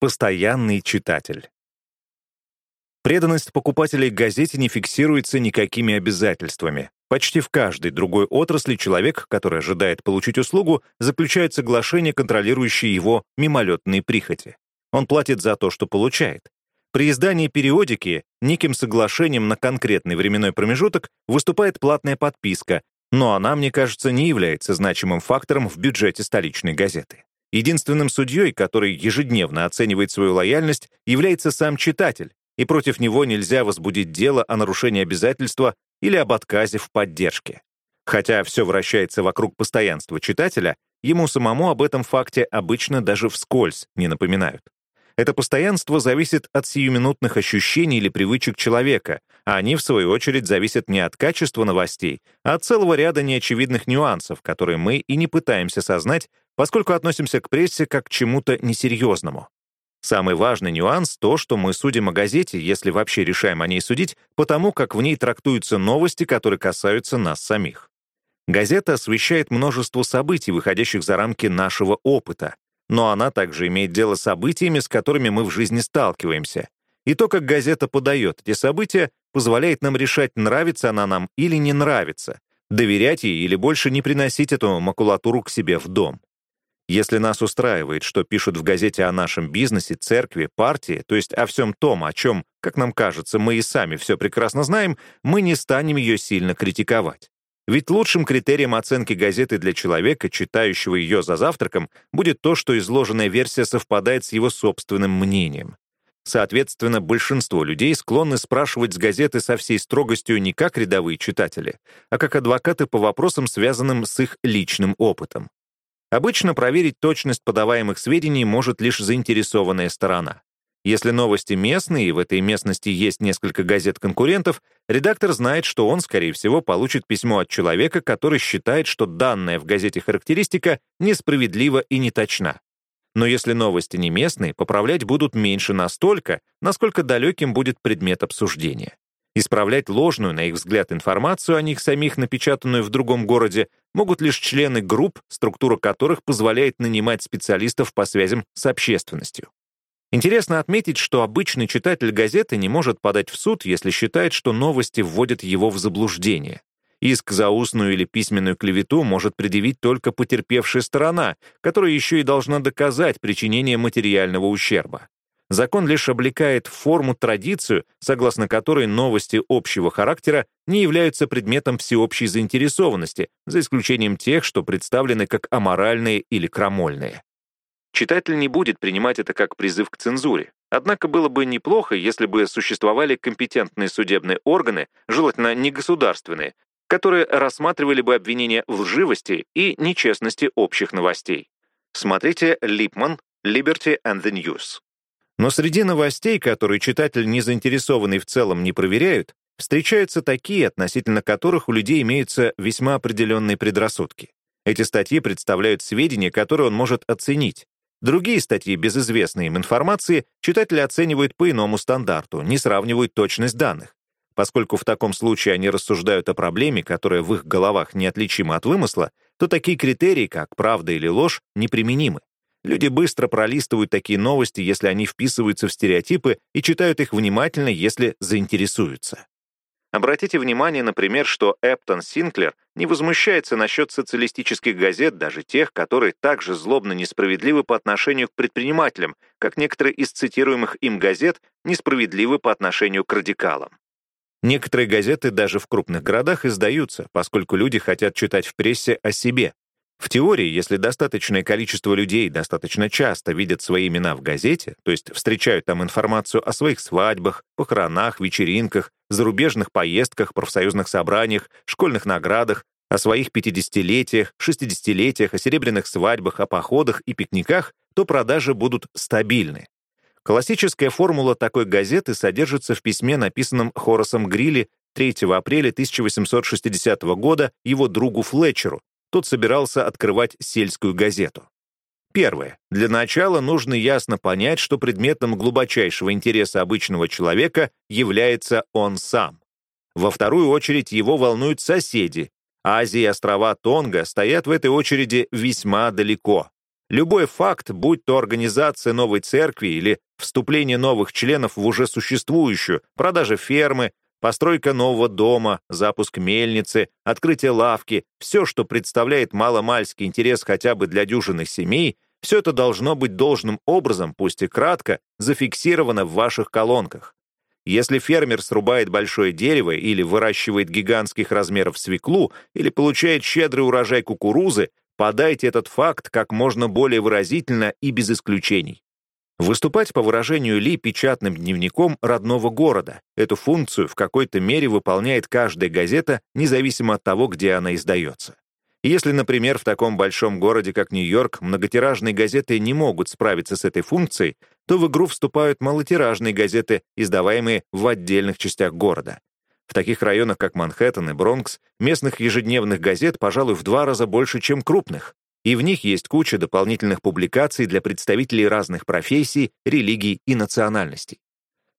Постоянный читатель. Преданность покупателей газете не фиксируется никакими обязательствами. Почти в каждой другой отрасли человек, который ожидает получить услугу, заключает соглашение, контролирующее его мимолетные прихоти. Он платит за то, что получает. При издании периодики неким соглашением на конкретный временной промежуток выступает платная подписка, но она, мне кажется, не является значимым фактором в бюджете столичной газеты. Единственным судьей, который ежедневно оценивает свою лояльность, является сам читатель, и против него нельзя возбудить дело о нарушении обязательства или об отказе в поддержке. Хотя все вращается вокруг постоянства читателя, ему самому об этом факте обычно даже вскользь не напоминают. Это постоянство зависит от сиюминутных ощущений или привычек человека, а они, в свою очередь, зависят не от качества новостей, а от целого ряда неочевидных нюансов, которые мы и не пытаемся сознать, поскольку относимся к прессе как к чему-то несерьезному. Самый важный нюанс — то, что мы судим о газете, если вообще решаем о ней судить, потому как в ней трактуются новости, которые касаются нас самих. Газета освещает множество событий, выходящих за рамки нашего опыта, но она также имеет дело с событиями, с которыми мы в жизни сталкиваемся. И то, как газета подает эти события, позволяет нам решать, нравится она нам или не нравится, доверять ей или больше не приносить эту макулатуру к себе в дом. Если нас устраивает, что пишут в газете о нашем бизнесе, церкви, партии, то есть о всем том, о чем, как нам кажется, мы и сами все прекрасно знаем, мы не станем ее сильно критиковать. Ведь лучшим критерием оценки газеты для человека, читающего ее за завтраком, будет то, что изложенная версия совпадает с его собственным мнением. Соответственно, большинство людей склонны спрашивать с газеты со всей строгостью не как рядовые читатели, а как адвокаты по вопросам, связанным с их личным опытом. Обычно проверить точность подаваемых сведений может лишь заинтересованная сторона. Если новости местные, и в этой местности есть несколько газет-конкурентов, редактор знает, что он, скорее всего, получит письмо от человека, который считает, что данная в газете характеристика несправедлива и неточна. Но если новости не местные, поправлять будут меньше настолько, насколько далеким будет предмет обсуждения. Исправлять ложную, на их взгляд, информацию о них самих, напечатанную в другом городе, могут лишь члены групп, структура которых позволяет нанимать специалистов по связям с общественностью. Интересно отметить, что обычный читатель газеты не может подать в суд, если считает, что новости вводят его в заблуждение. Иск за устную или письменную клевету может предъявить только потерпевшая сторона, которая еще и должна доказать причинение материального ущерба. Закон лишь облекает в форму традицию, согласно которой новости общего характера не являются предметом всеобщей заинтересованности, за исключением тех, что представлены как аморальные или крамольные. Читатель не будет принимать это как призыв к цензуре. Однако было бы неплохо, если бы существовали компетентные судебные органы, желательно не государственные, которые рассматривали бы обвинения в лживости и нечестности общих новостей. Смотрите Липман, Liberty and the News. Но среди новостей, которые читатель не заинтересованный в целом не проверяют, встречаются такие, относительно которых у людей имеются весьма определенные предрассудки. Эти статьи представляют сведения, которые он может оценить. Другие статьи без им информации читатели оценивают по иному стандарту, не сравнивают точность данных. Поскольку в таком случае они рассуждают о проблеме, которая в их головах неотличима от вымысла, то такие критерии, как правда или ложь, неприменимы. Люди быстро пролистывают такие новости, если они вписываются в стереотипы, и читают их внимательно, если заинтересуются. Обратите внимание, например, что Эптон Синклер не возмущается насчет социалистических газет, даже тех, которые также злобно несправедливы по отношению к предпринимателям, как некоторые из цитируемых им газет несправедливы по отношению к радикалам. Некоторые газеты даже в крупных городах издаются, поскольку люди хотят читать в прессе о себе, в теории, если достаточное количество людей достаточно часто видят свои имена в газете, то есть встречают там информацию о своих свадьбах, похоронах, вечеринках, зарубежных поездках, профсоюзных собраниях, школьных наградах, о своих 50-летиях, 60-летиях, о серебряных свадьбах, о походах и пикниках, то продажи будут стабильны. Классическая формула такой газеты содержится в письме, написанном Хорасом Грилли 3 апреля 1860 года его другу Флетчеру, тот собирался открывать сельскую газету. Первое. Для начала нужно ясно понять, что предметом глубочайшего интереса обычного человека является он сам. Во вторую очередь его волнуют соседи. Азия и острова Тонга стоят в этой очереди весьма далеко. Любой факт, будь то организация новой церкви или вступление новых членов в уже существующую, продажа фермы, постройка нового дома, запуск мельницы, открытие лавки, все, что представляет маломальский интерес хотя бы для дюжинных семей, все это должно быть должным образом, пусть и кратко, зафиксировано в ваших колонках. Если фермер срубает большое дерево или выращивает гигантских размеров свеклу или получает щедрый урожай кукурузы, Подайте этот факт как можно более выразительно и без исключений. Выступать, по выражению Ли, печатным дневником родного города. Эту функцию в какой-то мере выполняет каждая газета, независимо от того, где она издается. Если, например, в таком большом городе, как Нью-Йорк, многотиражные газеты не могут справиться с этой функцией, то в игру вступают малотиражные газеты, издаваемые в отдельных частях города. В таких районах, как Манхэттен и Бронкс, местных ежедневных газет, пожалуй, в два раза больше, чем крупных. И в них есть куча дополнительных публикаций для представителей разных профессий, религий и национальностей.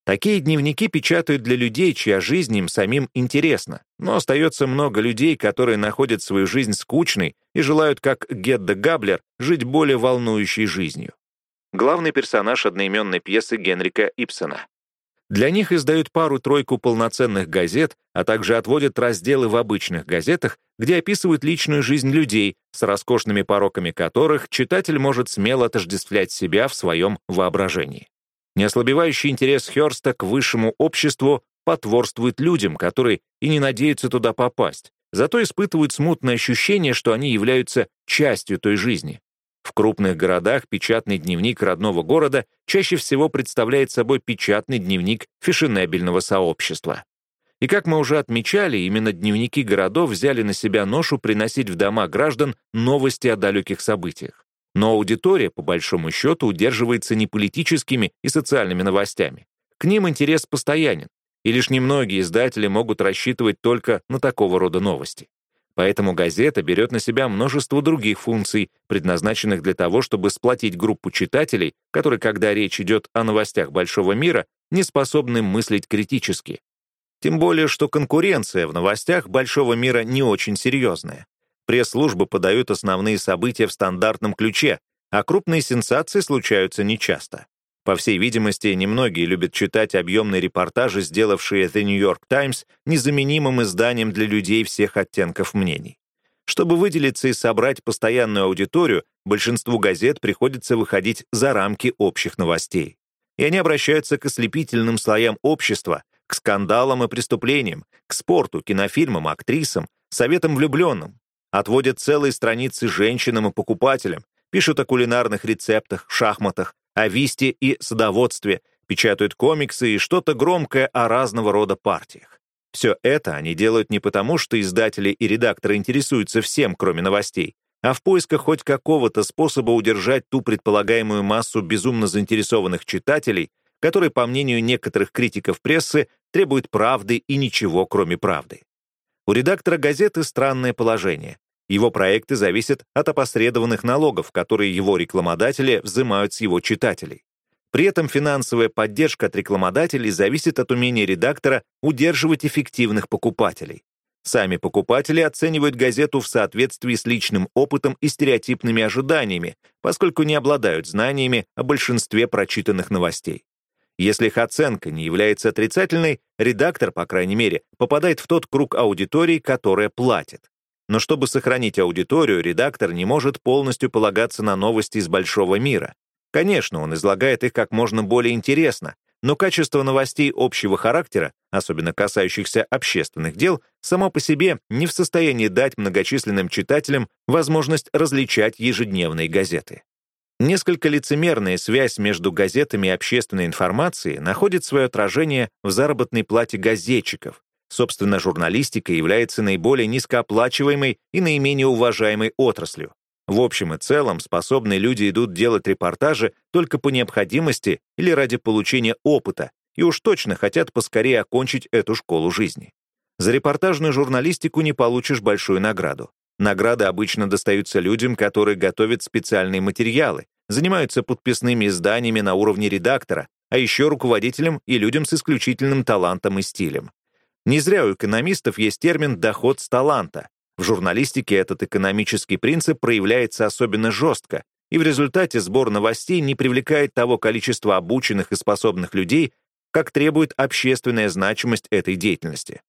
Такие дневники печатают для людей, чья жизнь им самим интересна, но остается много людей, которые находят свою жизнь скучной и желают, как Гедда Габлер, жить более волнующей жизнью. Главный персонаж одноименной пьесы Генрика Ипсона. Для них издают пару-тройку полноценных газет, а также отводят разделы в обычных газетах, где описывают личную жизнь людей, с роскошными пороками которых читатель может смело отождествлять себя в своем воображении. Неослабевающий интерес Хёрста к высшему обществу потворствует людям, которые и не надеются туда попасть, зато испытывают смутное ощущение, что они являются частью той жизни. В крупных городах печатный дневник родного города чаще всего представляет собой печатный дневник фешенебельного сообщества. И как мы уже отмечали, именно дневники городов взяли на себя ношу приносить в дома граждан новости о далеких событиях. Но аудитория, по большому счету, удерживается не политическими и социальными новостями. К ним интерес постоянен, и лишь немногие издатели могут рассчитывать только на такого рода новости. Поэтому газета берет на себя множество других функций, предназначенных для того, чтобы сплотить группу читателей, которые, когда речь идет о новостях большого мира, не способны мыслить критически. Тем более, что конкуренция в новостях большого мира не очень серьезная. Пресс-службы подают основные события в стандартном ключе, а крупные сенсации случаются нечасто. По всей видимости, немногие любят читать объемные репортажи, сделавшие The New York Times незаменимым изданием для людей всех оттенков мнений. Чтобы выделиться и собрать постоянную аудиторию, большинству газет приходится выходить за рамки общих новостей. И они обращаются к ослепительным слоям общества, к скандалам и преступлениям, к спорту, кинофильмам, актрисам, советам влюбленным. Отводят целые страницы женщинам и покупателям, пишут о кулинарных рецептах, шахматах, о висте и садоводстве, печатают комиксы и что-то громкое о разного рода партиях. Все это они делают не потому, что издатели и редакторы интересуются всем, кроме новостей, а в поисках хоть какого-то способа удержать ту предполагаемую массу безумно заинтересованных читателей, которые, по мнению некоторых критиков прессы, требуют правды и ничего, кроме правды. У редактора газеты странное положение. Его проекты зависят от опосредованных налогов, которые его рекламодатели взимают с его читателей. При этом финансовая поддержка от рекламодателей зависит от умения редактора удерживать эффективных покупателей. Сами покупатели оценивают газету в соответствии с личным опытом и стереотипными ожиданиями, поскольку не обладают знаниями о большинстве прочитанных новостей. Если их оценка не является отрицательной, редактор, по крайней мере, попадает в тот круг аудитории, которая платит. Но чтобы сохранить аудиторию, редактор не может полностью полагаться на новости из большого мира. Конечно, он излагает их как можно более интересно, но качество новостей общего характера, особенно касающихся общественных дел, само по себе не в состоянии дать многочисленным читателям возможность различать ежедневные газеты. Несколько лицемерная связь между газетами и общественной информацией находит свое отражение в заработной плате газетчиков, Собственно, журналистика является наиболее низкооплачиваемой и наименее уважаемой отраслью. В общем и целом, способные люди идут делать репортажи только по необходимости или ради получения опыта, и уж точно хотят поскорее окончить эту школу жизни. За репортажную журналистику не получишь большую награду. Награды обычно достаются людям, которые готовят специальные материалы, занимаются подписными изданиями на уровне редактора, а еще руководителям и людям с исключительным талантом и стилем. Не зря у экономистов есть термин «доход с таланта». В журналистике этот экономический принцип проявляется особенно жестко, и в результате сбор новостей не привлекает того количества обученных и способных людей, как требует общественная значимость этой деятельности.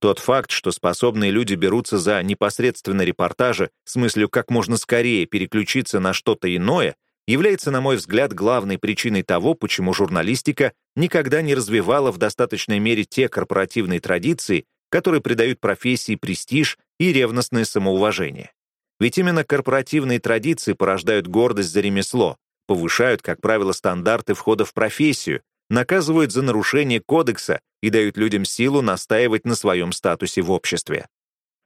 Тот факт, что способные люди берутся за непосредственно репортажи с мыслью как можно скорее переключиться на что-то иное, является, на мой взгляд, главной причиной того, почему журналистика никогда не развивала в достаточной мере те корпоративные традиции, которые придают профессии престиж и ревностное самоуважение. Ведь именно корпоративные традиции порождают гордость за ремесло, повышают, как правило, стандарты входа в профессию, наказывают за нарушение кодекса и дают людям силу настаивать на своем статусе в обществе.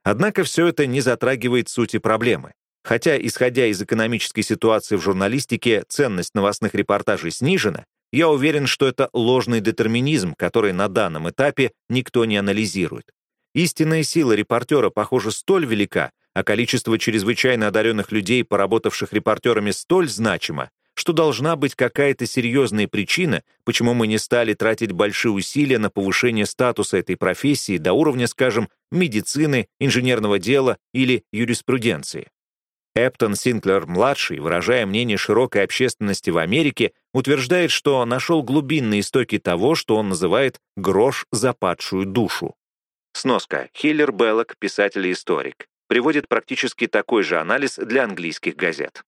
Однако все это не затрагивает сути проблемы. Хотя, исходя из экономической ситуации в журналистике, ценность новостных репортажей снижена, я уверен, что это ложный детерминизм, который на данном этапе никто не анализирует. Истинная сила репортера, похоже, столь велика, а количество чрезвычайно одаренных людей, поработавших репортерами, столь значимо, что должна быть какая-то серьезная причина, почему мы не стали тратить большие усилия на повышение статуса этой профессии до уровня, скажем, медицины, инженерного дела или юриспруденции. Эптон Синклер-младший, выражая мнение широкой общественности в Америке, утверждает, что нашел глубинные истоки того, что он называет «грош за падшую душу». Сноска. Хиллер Беллок, писатель и историк. Приводит практически такой же анализ для английских газет.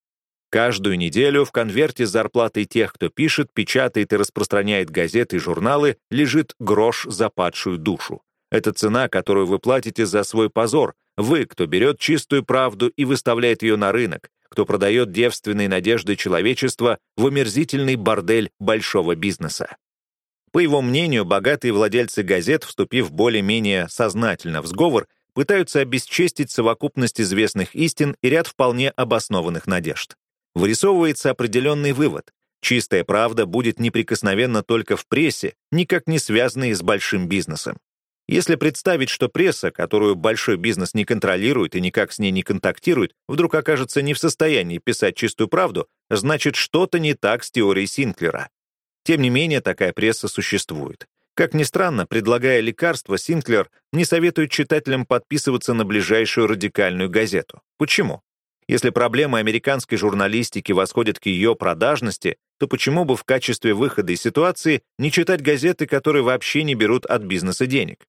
Каждую неделю в конверте с зарплатой тех, кто пишет, печатает и распространяет газеты и журналы, лежит грош за падшую душу. Это цена, которую вы платите за свой позор. Вы, кто берет чистую правду и выставляет ее на рынок, кто продает девственные надежды человечества в омерзительный бордель большого бизнеса. По его мнению, богатые владельцы газет, вступив более-менее сознательно в сговор, пытаются обесчестить совокупность известных истин и ряд вполне обоснованных надежд вырисовывается определенный вывод. Чистая правда будет неприкосновенна только в прессе, никак не связанной с большим бизнесом. Если представить, что пресса, которую большой бизнес не контролирует и никак с ней не контактирует, вдруг окажется не в состоянии писать чистую правду, значит, что-то не так с теорией Синклера. Тем не менее, такая пресса существует. Как ни странно, предлагая лекарства, Синклер не советует читателям подписываться на ближайшую радикальную газету. Почему? Если проблемы американской журналистики восходят к ее продажности, то почему бы в качестве выхода из ситуации не читать газеты, которые вообще не берут от бизнеса денег?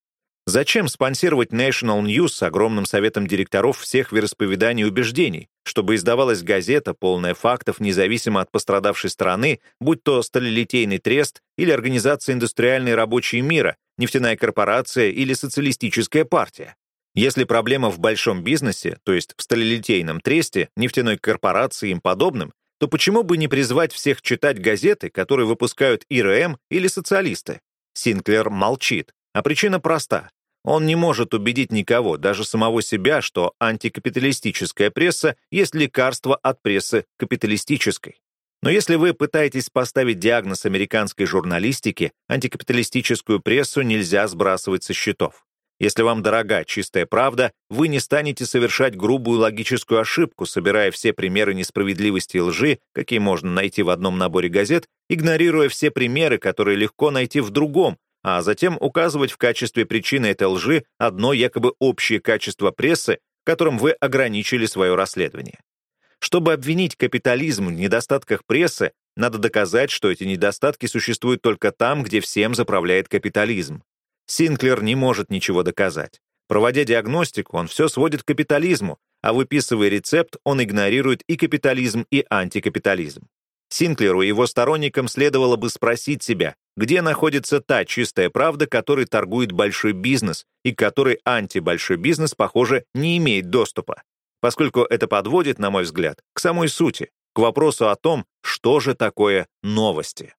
Зачем спонсировать National News с огромным советом директоров всех вероисповеданий и убеждений, чтобы издавалась газета, полная фактов, независимо от пострадавшей страны, будь то сталелитейный трест или Организация индустриальной рабочей мира, нефтяная корпорация или социалистическая партия? Если проблема в большом бизнесе, то есть в сталелитейном тресте, нефтяной корпорации и им подобным, то почему бы не призвать всех читать газеты, которые выпускают ИРМ или социалисты? Синклер молчит, а причина проста. Он не может убедить никого, даже самого себя, что антикапиталистическая пресса есть лекарство от прессы капиталистической. Но если вы пытаетесь поставить диагноз американской журналистики, антикапиталистическую прессу нельзя сбрасывать со счетов. Если вам дорога чистая правда, вы не станете совершать грубую логическую ошибку, собирая все примеры несправедливости и лжи, какие можно найти в одном наборе газет, игнорируя все примеры, которые легко найти в другом, а затем указывать в качестве причины этой лжи одно якобы общее качество прессы, которым вы ограничили свое расследование. Чтобы обвинить капитализм в недостатках прессы, надо доказать, что эти недостатки существуют только там, где всем заправляет капитализм. Синклер не может ничего доказать. Проводя диагностику, он все сводит к капитализму, а выписывая рецепт, он игнорирует и капитализм, и антикапитализм. Синклеру и его сторонникам следовало бы спросить себя, где находится та чистая правда, которой торгует большой бизнес и к которой антибольшой бизнес, похоже, не имеет доступа. Поскольку это подводит, на мой взгляд, к самой сути, к вопросу о том, что же такое новости.